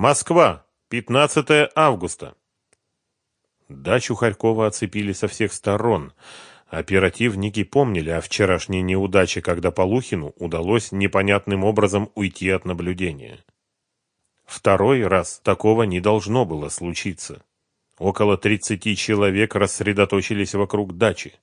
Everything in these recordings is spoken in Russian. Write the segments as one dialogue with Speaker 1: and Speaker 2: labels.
Speaker 1: Москва, 15 августа. Дачу Харькова оцепили со всех сторон. Оперативники помнили о вчерашней неудаче, когда Полухину удалось непонятным образом уйти от наблюдения. Второй раз такого не должно было случиться. Около 30 человек рассредоточились вокруг дачи.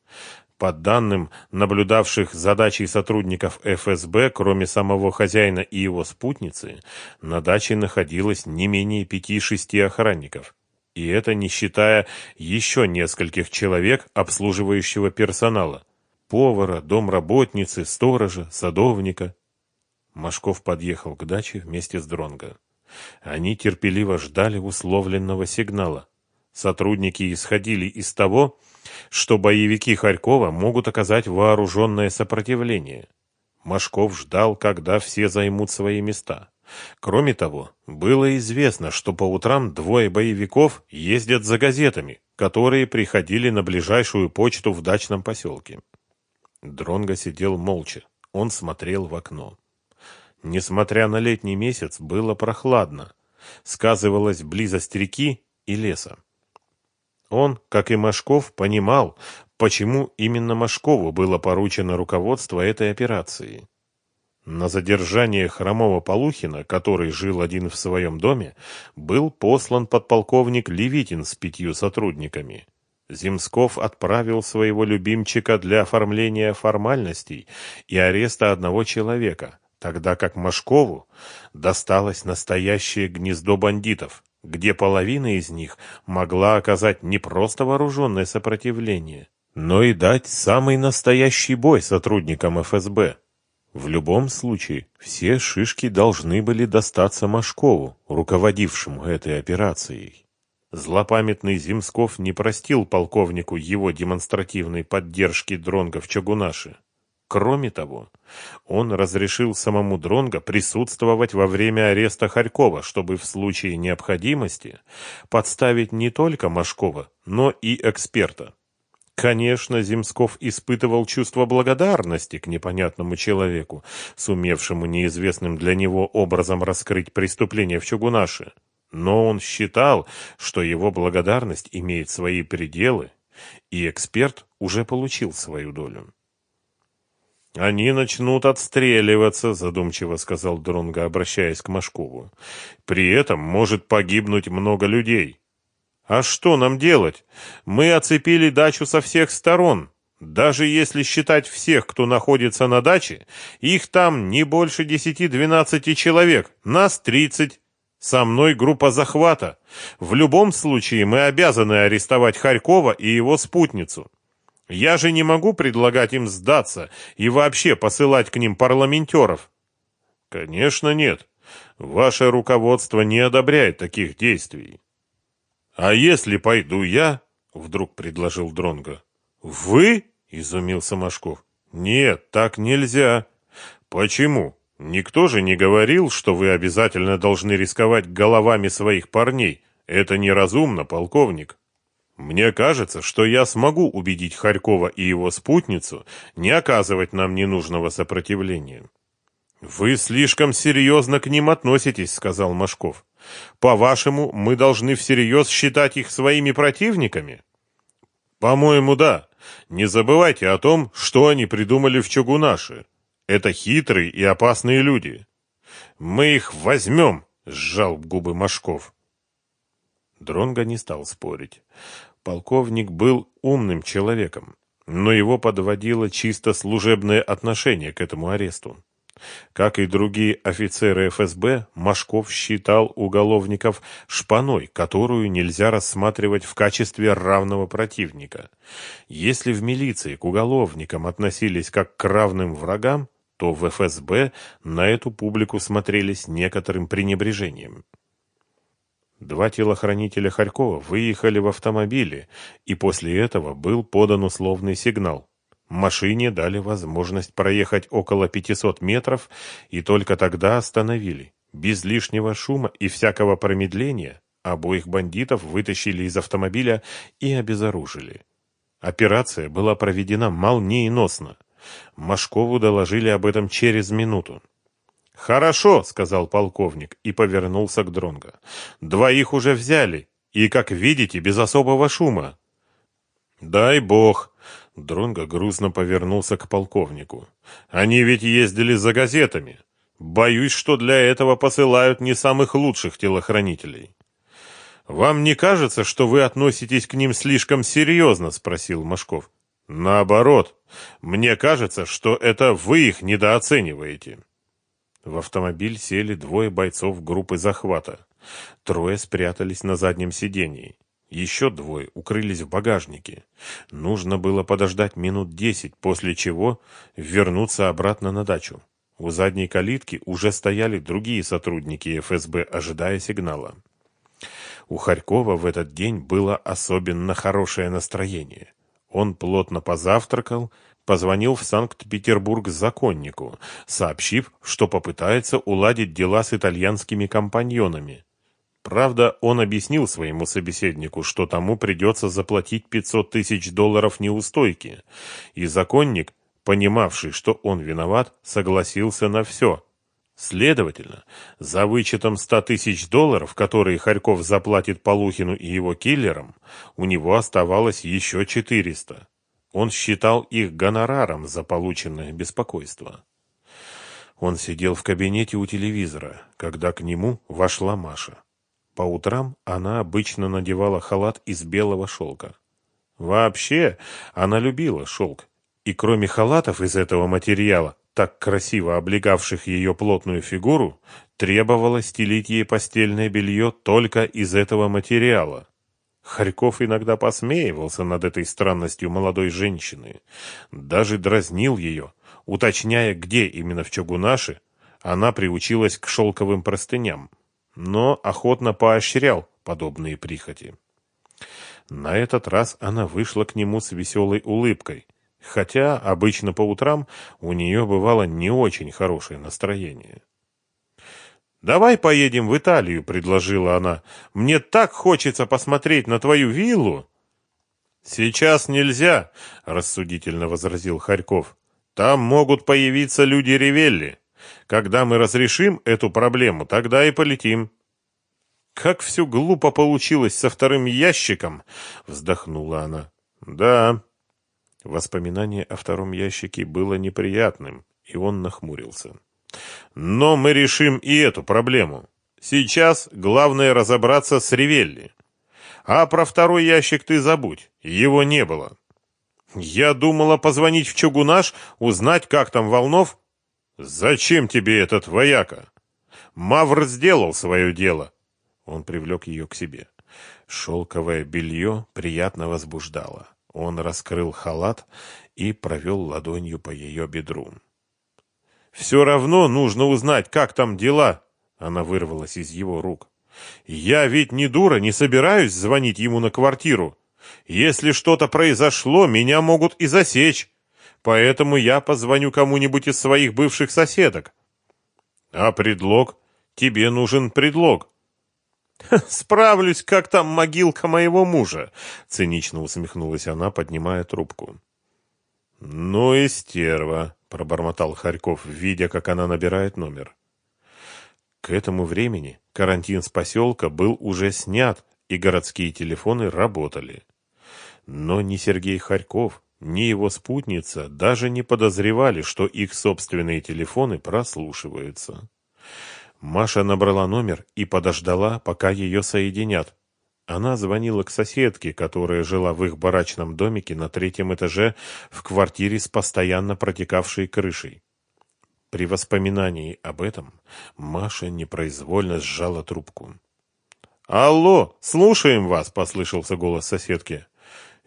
Speaker 1: По данным наблюдавших за дачей сотрудников ФСБ, кроме самого хозяина и его спутницы, на даче находилось не менее пяти-шести охранников. И это не считая еще нескольких человек обслуживающего персонала. Повара, домработницы, сторожа, садовника. Машков подъехал к даче вместе с Дронго. Они терпеливо ждали условленного сигнала. Сотрудники исходили из того, что боевики Харькова могут оказать вооруженное сопротивление. Машков ждал, когда все займут свои места. Кроме того, было известно, что по утрам двое боевиков ездят за газетами, которые приходили на ближайшую почту в дачном поселке. Дронго сидел молча. Он смотрел в окно. Несмотря на летний месяц, было прохладно. Сказывалась близость реки и леса. Он, как и Машков, понимал, почему именно Машкову было поручено руководство этой операции. На задержание хромого Полухина, который жил один в своем доме, был послан подполковник Левитин с пятью сотрудниками. Земсков отправил своего любимчика для оформления формальностей и ареста одного человека, тогда как Машкову досталось настоящее гнездо бандитов, где половина из них могла оказать не просто вооруженное сопротивление, но и дать самый настоящий бой сотрудникам ФСБ. В любом случае, все шишки должны были достаться Машкову, руководившему этой операцией. Злопамятный Земсков не простил полковнику его демонстративной поддержки дронга в Чагунаше. Кроме того, он разрешил самому Дронго присутствовать во время ареста Харькова, чтобы в случае необходимости подставить не только Машкова, но и эксперта. Конечно, Земсков испытывал чувство благодарности к непонятному человеку, сумевшему неизвестным для него образом раскрыть преступление в Чугунаше. Но он считал, что его благодарность имеет свои пределы, и эксперт уже получил свою долю. «Они начнут отстреливаться», — задумчиво сказал Дронго, обращаясь к Машкову. «При этом может погибнуть много людей». «А что нам делать? Мы оцепили дачу со всех сторон. Даже если считать всех, кто находится на даче, их там не больше десяти-двенадцати человек, нас тридцать. Со мной группа захвата. В любом случае мы обязаны арестовать Харькова и его спутницу». Я же не могу предлагать им сдаться и вообще посылать к ним парламентеров. Конечно, нет. Ваше руководство не одобряет таких действий. А если пойду я? Вдруг предложил Дронга. Вы? Изумился Машков. Нет, так нельзя. Почему? Никто же не говорил, что вы обязательно должны рисковать головами своих парней. Это неразумно, полковник. Мне кажется, что я смогу убедить Харькова и его спутницу не оказывать нам ненужного сопротивления. Вы слишком серьезно к ним относитесь, сказал Машков. По-вашему, мы должны всерьез считать их своими противниками? По-моему, да. Не забывайте о том, что они придумали в Чугунаше. Это хитрые и опасные люди. Мы их возьмем, сжал губы Машков. Дронго не стал спорить. Полковник был умным человеком, но его подводило чисто служебное отношение к этому аресту. Как и другие офицеры ФСБ, Машков считал уголовников шпаной, которую нельзя рассматривать в качестве равного противника. Если в милиции к уголовникам относились как к равным врагам, то в ФСБ на эту публику смотрели с некоторым пренебрежением. Два телохранителя Харькова выехали в автомобиле, и после этого был подан условный сигнал. Машине дали возможность проехать около 500 метров и только тогда остановили. Без лишнего шума и всякого промедления обоих бандитов вытащили из автомобиля и обезоружили. Операция была проведена молниеносно. Машкову доложили об этом через минуту. Хорошо, сказал полковник и повернулся к Дронго. Двоих уже взяли, и, как видите, без особого шума. Дай бог. Дронго грустно повернулся к полковнику. Они ведь ездили за газетами. Боюсь, что для этого посылают не самых лучших телохранителей. Вам не кажется, что вы относитесь к ним слишком серьезно? спросил Машков. Наоборот, мне кажется, что это вы их недооцениваете. В автомобиль сели двое бойцов группы захвата. Трое спрятались на заднем сидении. Еще двое укрылись в багажнике. Нужно было подождать минут десять, после чего вернуться обратно на дачу. У задней калитки уже стояли другие сотрудники ФСБ, ожидая сигнала. У Харькова в этот день было особенно хорошее настроение. Он плотно позавтракал, позвонил в Санкт-Петербург законнику, сообщив, что попытается уладить дела с итальянскими компаньонами. Правда, он объяснил своему собеседнику, что тому придется заплатить 500 тысяч долларов неустойки, и законник, понимавший, что он виноват, согласился на все. Следовательно, за вычетом 100 тысяч долларов, которые Харьков заплатит Полухину и его киллерам, у него оставалось еще 400. Он считал их гонораром за полученное беспокойство. Он сидел в кабинете у телевизора, когда к нему вошла Маша. По утрам она обычно надевала халат из белого шелка. Вообще, она любила шелк. И кроме халатов из этого материала, так красиво облегавших ее плотную фигуру, требовалось стелить ей постельное белье только из этого материала. Харьков иногда посмеивался над этой странностью молодой женщины, даже дразнил ее, уточняя, где именно в Чогунаше она приучилась к шелковым простыням, но охотно поощрял подобные прихоти. На этот раз она вышла к нему с веселой улыбкой, хотя обычно по утрам у нее бывало не очень хорошее настроение. «Давай поедем в Италию», — предложила она. «Мне так хочется посмотреть на твою виллу». «Сейчас нельзя», — рассудительно возразил Харьков. «Там могут появиться люди Ревелли. Когда мы разрешим эту проблему, тогда и полетим». «Как все глупо получилось со вторым ящиком!» — вздохнула она. «Да». Воспоминание о втором ящике было неприятным, и он нахмурился. Но мы решим и эту проблему. Сейчас главное разобраться с Ревелли. А про второй ящик ты забудь, его не было. Я думала позвонить в Чугунаш, узнать, как там Волнов. Зачем тебе этот вояка? Мавр сделал свое дело. Он привлек ее к себе. Шелковое белье приятно возбуждало. Он раскрыл халат и провел ладонью по ее бедру. Все равно нужно узнать, как там дела. Она вырвалась из его рук. Я ведь не дура, не собираюсь звонить ему на квартиру. Если что-то произошло, меня могут и засечь. Поэтому я позвоню кому-нибудь из своих бывших соседок. А предлог? Тебе нужен предлог. Справлюсь, как там могилка моего мужа, цинично усмехнулась она, поднимая трубку. Ну и стерва, пробормотал Харьков, видя, как она набирает номер. К этому времени карантин с поселка был уже снят, и городские телефоны работали. Но ни Сергей Харьков, ни его спутница даже не подозревали, что их собственные телефоны прослушиваются. Маша набрала номер и подождала, пока ее соединят. Она звонила к соседке, которая жила в их барачном домике на третьем этаже в квартире с постоянно протекавшей крышей. При воспоминании об этом Маша непроизвольно сжала трубку. «Алло, слушаем вас!» — послышался голос соседки.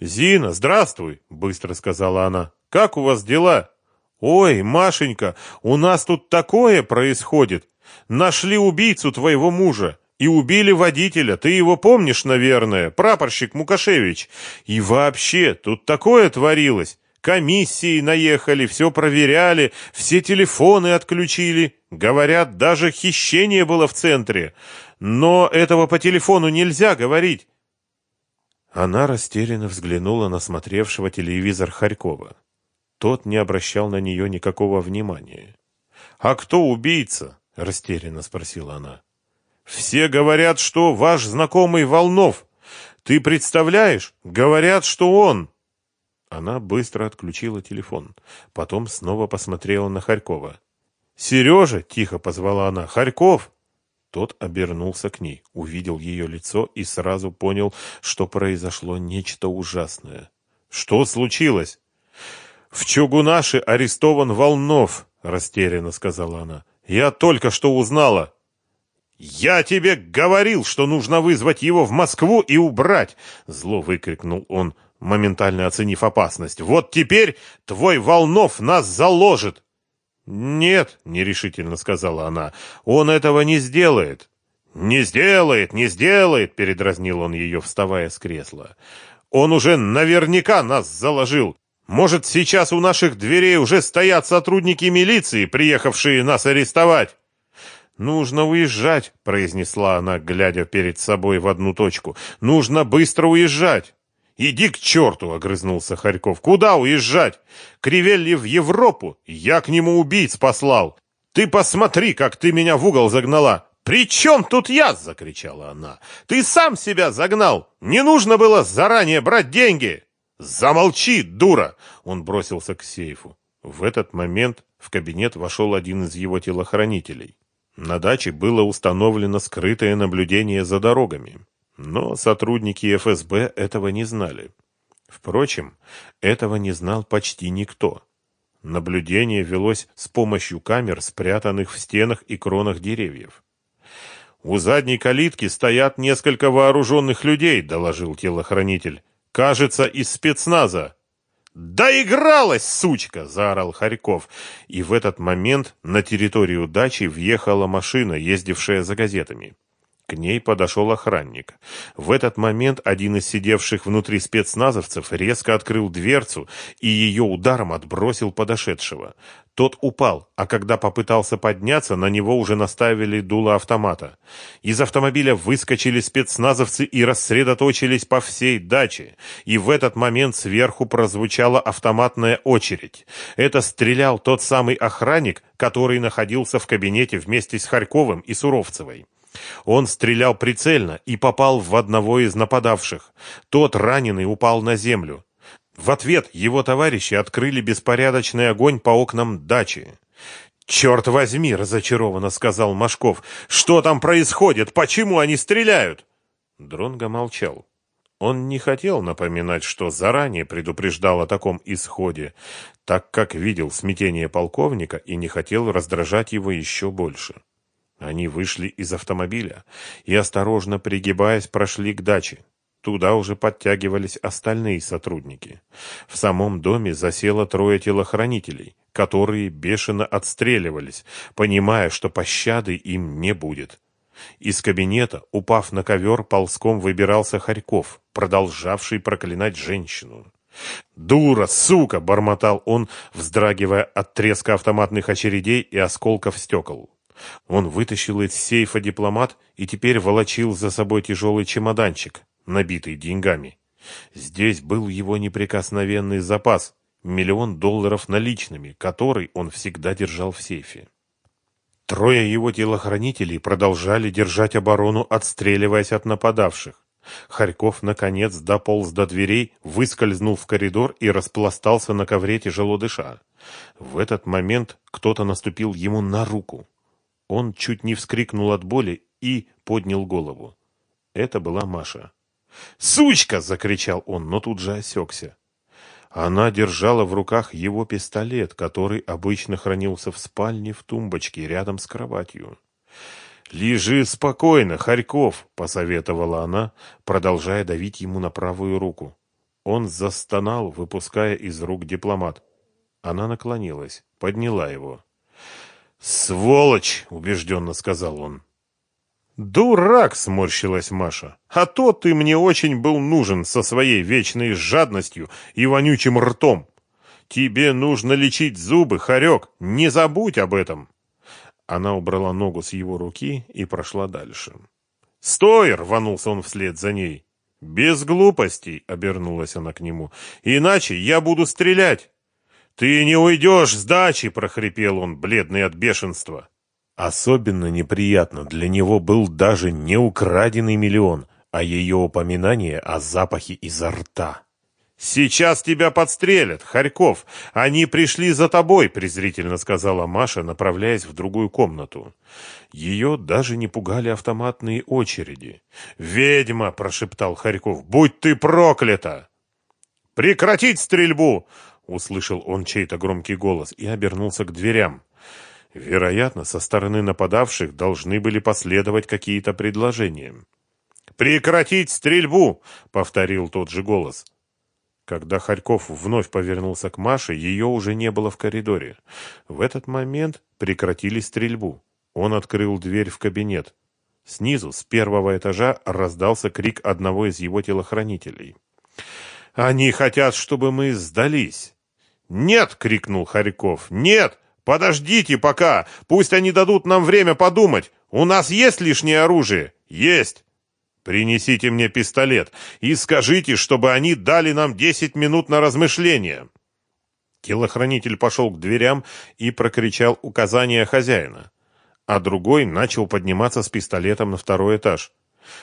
Speaker 1: «Зина, здравствуй!» — быстро сказала она. «Как у вас дела?» «Ой, Машенька, у нас тут такое происходит! Нашли убийцу твоего мужа! И убили водителя, ты его помнишь, наверное, прапорщик Мукашевич. И вообще, тут такое творилось. Комиссии наехали, все проверяли, все телефоны отключили. Говорят, даже хищение было в центре. Но этого по телефону нельзя говорить. Она растерянно взглянула на смотревшего телевизор Харькова. Тот не обращал на нее никакого внимания. «А кто убийца?» растерянно спросила она. Все говорят, что ваш знакомый Волнов. Ты представляешь? Говорят, что он. Она быстро отключила телефон, потом снова посмотрела на Харькова. «Сережа!» — тихо позвала она. «Харьков!» Тот обернулся к ней, увидел ее лицо и сразу понял, что произошло нечто ужасное. «Что случилось?» «В Чугунаше арестован Волнов», — растерянно сказала она. «Я только что узнала». «Я тебе говорил, что нужно вызвать его в Москву и убрать!» Зло выкрикнул он, моментально оценив опасность. «Вот теперь твой Волнов нас заложит!» «Нет», — нерешительно сказала она, — «он этого не сделает». «Не сделает, не сделает», — передразнил он ее, вставая с кресла. «Он уже наверняка нас заложил. Может, сейчас у наших дверей уже стоят сотрудники милиции, приехавшие нас арестовать?» «Нужно уезжать», — произнесла она, глядя перед собой в одну точку. «Нужно быстро уезжать». «Иди к черту!» — огрызнулся Харьков. «Куда уезжать? Кривелли в Европу? Я к нему убийц послал. Ты посмотри, как ты меня в угол загнала!» «При чем тут я?» — закричала она. «Ты сам себя загнал! Не нужно было заранее брать деньги!» «Замолчи, дура!» — он бросился к сейфу. В этот момент в кабинет вошел один из его телохранителей. На даче было установлено скрытое наблюдение за дорогами. Но сотрудники ФСБ этого не знали. Впрочем, этого не знал почти никто. Наблюдение велось с помощью камер, спрятанных в стенах и кронах деревьев. «У задней калитки стоят несколько вооруженных людей», — доложил телохранитель. «Кажется, из спецназа». «Доигралась, сучка!» — заорал Харьков. И в этот момент на территорию дачи въехала машина, ездившая за газетами. К ней подошел охранник. В этот момент один из сидевших внутри спецназовцев резко открыл дверцу и ее ударом отбросил подошедшего. Тот упал, а когда попытался подняться, на него уже наставили дуло автомата. Из автомобиля выскочили спецназовцы и рассредоточились по всей даче. И в этот момент сверху прозвучала автоматная очередь. Это стрелял тот самый охранник, который находился в кабинете вместе с Харьковым и Суровцевой. Он стрелял прицельно и попал в одного из нападавших. Тот раненый упал на землю. В ответ его товарищи открыли беспорядочный огонь по окнам дачи. «Черт возьми!» — разочарованно сказал Машков. «Что там происходит? Почему они стреляют?» Дронго молчал. Он не хотел напоминать, что заранее предупреждал о таком исходе, так как видел смятение полковника и не хотел раздражать его еще больше. Они вышли из автомобиля и, осторожно пригибаясь, прошли к даче. Туда уже подтягивались остальные сотрудники. В самом доме засело трое телохранителей, которые бешено отстреливались, понимая, что пощады им не будет. Из кабинета, упав на ковер, ползком выбирался Харьков, продолжавший проклинать женщину. «Дура, сука!» — бормотал он, вздрагивая от треска автоматных очередей и осколков стекол. Он вытащил из сейфа дипломат и теперь волочил за собой тяжелый чемоданчик, набитый деньгами. Здесь был его неприкосновенный запас, миллион долларов наличными, который он всегда держал в сейфе. Трое его телохранителей продолжали держать оборону, отстреливаясь от нападавших. Харьков, наконец, дополз до дверей, выскользнул в коридор и распластался на ковре, тяжело дыша. В этот момент кто-то наступил ему на руку. Он чуть не вскрикнул от боли и поднял голову. Это была Маша. «Сучка!» — закричал он, но тут же осекся. Она держала в руках его пистолет, который обычно хранился в спальне в тумбочке рядом с кроватью. «Лежи спокойно, Харьков!» — посоветовала она, продолжая давить ему на правую руку. Он застонал, выпуская из рук дипломат. Она наклонилась, подняла его. «Сволочь!» — убежденно сказал он. «Дурак!» — сморщилась Маша. «А то ты мне очень был нужен со своей вечной жадностью и вонючим ртом. Тебе нужно лечить зубы, хорек, не забудь об этом!» Она убрала ногу с его руки и прошла дальше. «Стой!» — рванулся он вслед за ней. «Без глупостей!» — обернулась она к нему. «Иначе я буду стрелять!» «Ты не уйдешь с дачи!» — прохрипел он, бледный от бешенства. Особенно неприятно для него был даже не украденный миллион, а ее упоминание о запахе изо рта. «Сейчас тебя подстрелят, Харьков! Они пришли за тобой!» – презрительно сказала Маша, направляясь в другую комнату. Ее даже не пугали автоматные очереди. «Ведьма!» – прошептал Харьков. «Будь ты проклята!» «Прекратить стрельбу!» – услышал он чей-то громкий голос и обернулся к дверям. Вероятно, со стороны нападавших должны были последовать какие-то предложения. «Прекратить стрельбу!» — повторил тот же голос. Когда Харьков вновь повернулся к Маше, ее уже не было в коридоре. В этот момент прекратили стрельбу. Он открыл дверь в кабинет. Снизу, с первого этажа, раздался крик одного из его телохранителей. «Они хотят, чтобы мы сдались!» «Нет!» — крикнул Харьков. «Нет! Подождите пока! Пусть они дадут нам время подумать! У нас есть лишнее оружие?» «Есть!» Принесите мне пистолет и скажите, чтобы они дали нам десять минут на размышление. Телохранитель пошел к дверям и прокричал указания хозяина, а другой начал подниматься с пистолетом на второй этаж.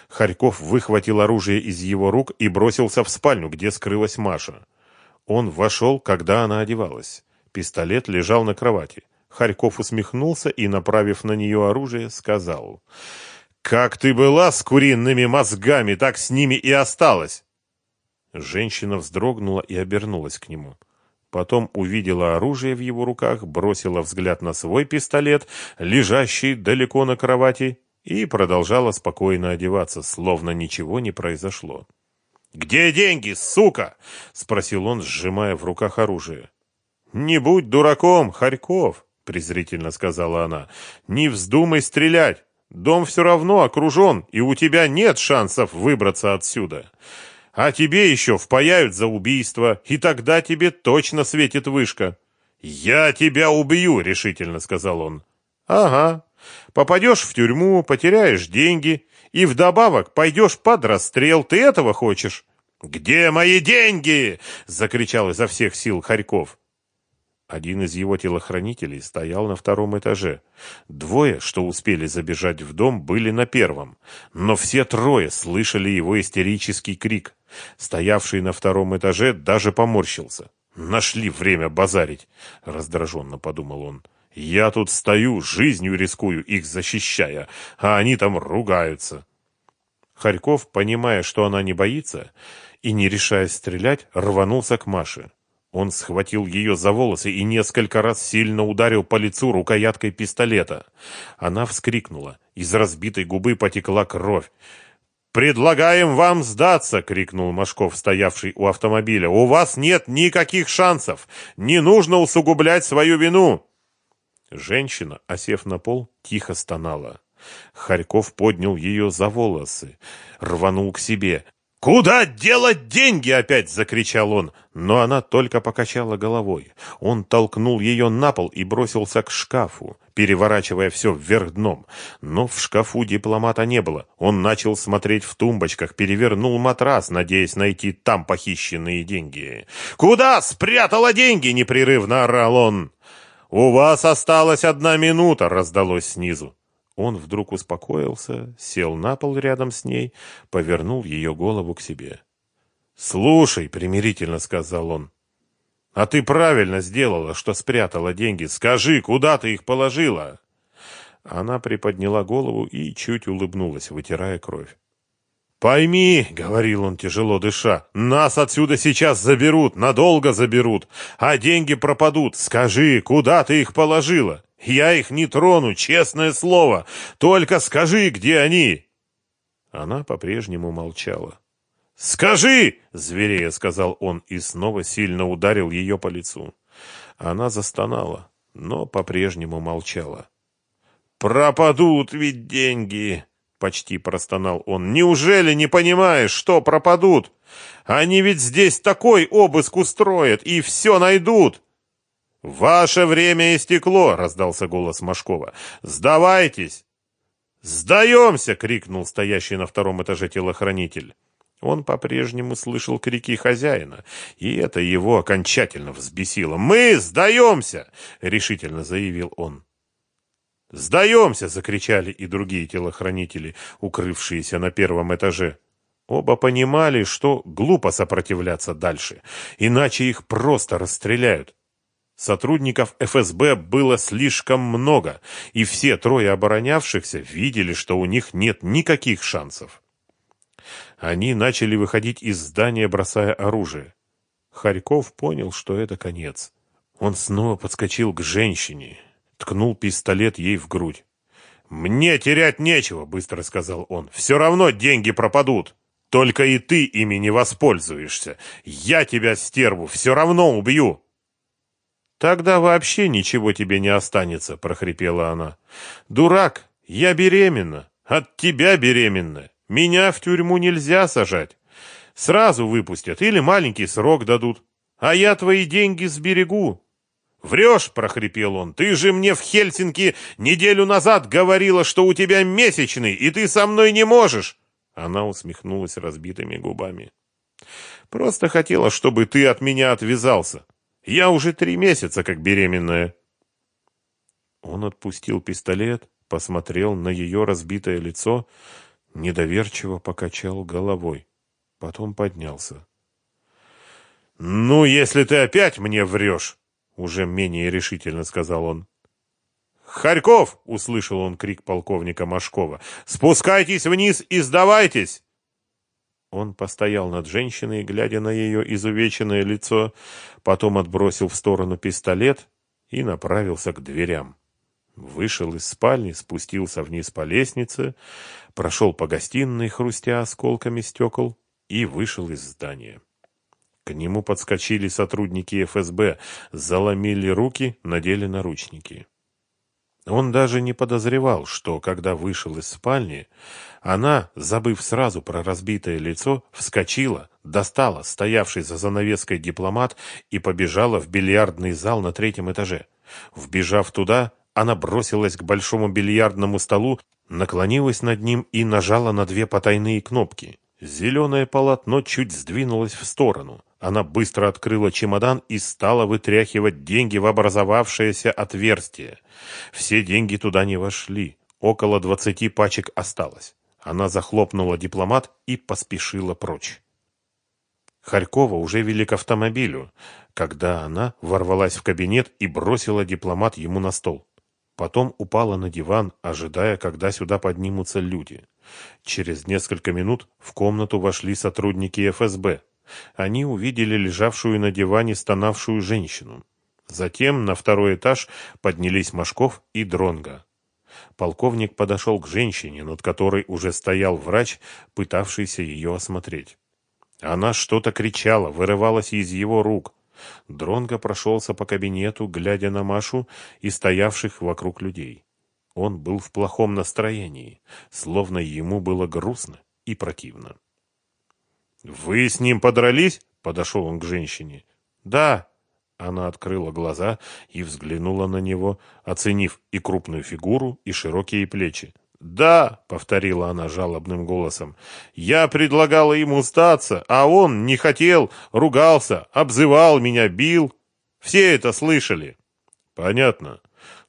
Speaker 1: Харьков выхватил оружие из его рук и бросился в спальню, где скрылась Маша. Он вошел, когда она одевалась. Пистолет лежал на кровати. Харьков усмехнулся и, направив на нее оружие, сказал... «Как ты была с куриными мозгами, так с ними и осталась!» Женщина вздрогнула и обернулась к нему. Потом увидела оружие в его руках, бросила взгляд на свой пистолет, лежащий далеко на кровати, и продолжала спокойно одеваться, словно ничего не произошло. «Где деньги, сука?» — спросил он, сжимая в руках оружие. «Не будь дураком, Харьков!» — презрительно сказала она. «Не вздумай стрелять! Дом все равно окружен, и у тебя нет шансов выбраться отсюда. А тебе еще впаяют за убийство, и тогда тебе точно светит вышка. «Я тебя убью», — решительно сказал он. «Ага. Попадешь в тюрьму, потеряешь деньги, и вдобавок пойдешь под расстрел. Ты этого хочешь?» «Где мои деньги?» — закричал изо всех сил Харьков. Один из его телохранителей стоял на втором этаже. Двое, что успели забежать в дом, были на первом. Но все трое слышали его истерический крик. Стоявший на втором этаже даже поморщился. «Нашли время базарить!» — раздраженно подумал он. «Я тут стою, жизнью рискую, их защищая, а они там ругаются». Харьков, понимая, что она не боится, и не решая стрелять, рванулся к Маше. Он схватил ее за волосы и несколько раз сильно ударил по лицу рукояткой пистолета. Она вскрикнула. Из разбитой губы потекла кровь. «Предлагаем вам сдаться!» — крикнул Машков, стоявший у автомобиля. «У вас нет никаких шансов! Не нужно усугублять свою вину!» Женщина, осев на пол, тихо стонала. Харьков поднял ее за волосы, рванул к себе. «Куда делать деньги?» — опять закричал он. Но она только покачала головой. Он толкнул ее на пол и бросился к шкафу, переворачивая все вверх дном. Но в шкафу дипломата не было. Он начал смотреть в тумбочках, перевернул матрас, надеясь найти там похищенные деньги. «Куда спрятала деньги?» — непрерывно орал он. «У вас осталась одна минута!» — раздалось снизу. Он вдруг успокоился, сел на пол рядом с ней, повернул ее голову к себе. «Слушай», — примирительно сказал он, — «а ты правильно сделала, что спрятала деньги. Скажи, куда ты их положила?» Она приподняла голову и чуть улыбнулась, вытирая кровь. «Пойми», — говорил он, тяжело дыша, — «нас отсюда сейчас заберут, надолго заберут, а деньги пропадут. Скажи, куда ты их положила?» Я их не трону, честное слово. Только скажи, где они!» Она по-прежнему молчала. «Скажи!» — зверея сказал он и снова сильно ударил ее по лицу. Она застонала, но по-прежнему молчала. «Пропадут ведь деньги!» — почти простонал он. «Неужели не понимаешь, что пропадут? Они ведь здесь такой обыск устроят и все найдут!» «Ваше время истекло!» — раздался голос Машкова. «Сдавайтесь!» «Сдаемся!» — крикнул стоящий на втором этаже телохранитель. Он по-прежнему слышал крики хозяина, и это его окончательно взбесило. «Мы сдаемся!» — решительно заявил он. «Сдаемся!» — закричали и другие телохранители, укрывшиеся на первом этаже. Оба понимали, что глупо сопротивляться дальше, иначе их просто расстреляют. Сотрудников ФСБ было слишком много, и все трое оборонявшихся видели, что у них нет никаких шансов. Они начали выходить из здания, бросая оружие. Харьков понял, что это конец. Он снова подскочил к женщине, ткнул пистолет ей в грудь. «Мне терять нечего», — быстро сказал он. «Все равно деньги пропадут. Только и ты ими не воспользуешься. Я тебя, стерву, все равно убью». «Тогда вообще ничего тебе не останется», — прохрипела она. «Дурак, я беременна. От тебя беременна. Меня в тюрьму нельзя сажать. Сразу выпустят или маленький срок дадут. А я твои деньги сберегу». «Врешь!» — прохрипел он. «Ты же мне в Хельсинки неделю назад говорила, что у тебя месячный, и ты со мной не можешь!» Она усмехнулась разбитыми губами. «Просто хотела, чтобы ты от меня отвязался. Я уже три месяца как беременная. Он отпустил пистолет, посмотрел на ее разбитое лицо, недоверчиво покачал головой. Потом поднялся. «Ну, если ты опять мне врешь!» Уже менее решительно сказал он. «Харьков!» — услышал он крик полковника Машкова. «Спускайтесь вниз и сдавайтесь!» Он постоял над женщиной, глядя на ее изувеченное лицо, потом отбросил в сторону пистолет и направился к дверям. Вышел из спальни, спустился вниз по лестнице, прошел по гостиной, хрустя осколками стекол, и вышел из здания. К нему подскочили сотрудники ФСБ, заломили руки, надели наручники. Он даже не подозревал, что, когда вышел из спальни, она, забыв сразу про разбитое лицо, вскочила, достала стоявший за занавеской дипломат и побежала в бильярдный зал на третьем этаже. Вбежав туда, она бросилась к большому бильярдному столу, наклонилась над ним и нажала на две потайные кнопки. Зеленое полотно чуть сдвинулось в сторону. Она быстро открыла чемодан и стала вытряхивать деньги в образовавшееся отверстие. Все деньги туда не вошли. Около двадцати пачек осталось. Она захлопнула дипломат и поспешила прочь. Харькова уже вели к автомобилю, когда она ворвалась в кабинет и бросила дипломат ему на стол. Потом упала на диван, ожидая, когда сюда поднимутся люди. Через несколько минут в комнату вошли сотрудники ФСБ. Они увидели лежавшую на диване стонавшую женщину. Затем на второй этаж поднялись Машков и Дронга. Полковник подошел к женщине, над которой уже стоял врач, пытавшийся ее осмотреть. Она что-то кричала, вырывалась из его рук. Дронго прошелся по кабинету, глядя на Машу и стоявших вокруг людей. Он был в плохом настроении, словно ему было грустно и противно. «Вы с ним подрались?» — подошел он к женщине. «Да». Она открыла глаза и взглянула на него, оценив и крупную фигуру, и широкие плечи. «Да», — повторила она жалобным голосом, — «я предлагала ему статься, а он не хотел, ругался, обзывал меня, бил. Все это слышали». «Понятно».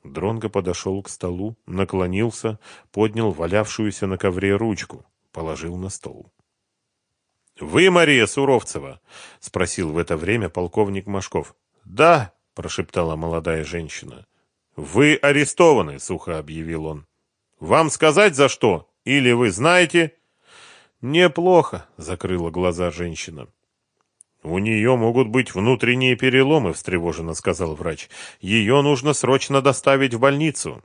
Speaker 1: Дронго подошел к столу, наклонился, поднял валявшуюся на ковре ручку, положил на стол. «Вы Мария Суровцева?» — спросил в это время полковник Машков. «Да», — прошептала молодая женщина. «Вы арестованы», — сухо объявил он. Вам сказать за что? Или вы знаете?» «Неплохо», — закрыла глаза женщина. «У нее могут быть внутренние переломы», — встревоженно сказал врач. «Ее нужно срочно доставить в больницу».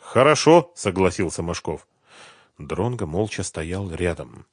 Speaker 1: «Хорошо», — согласился Машков. Дронго молча стоял рядом.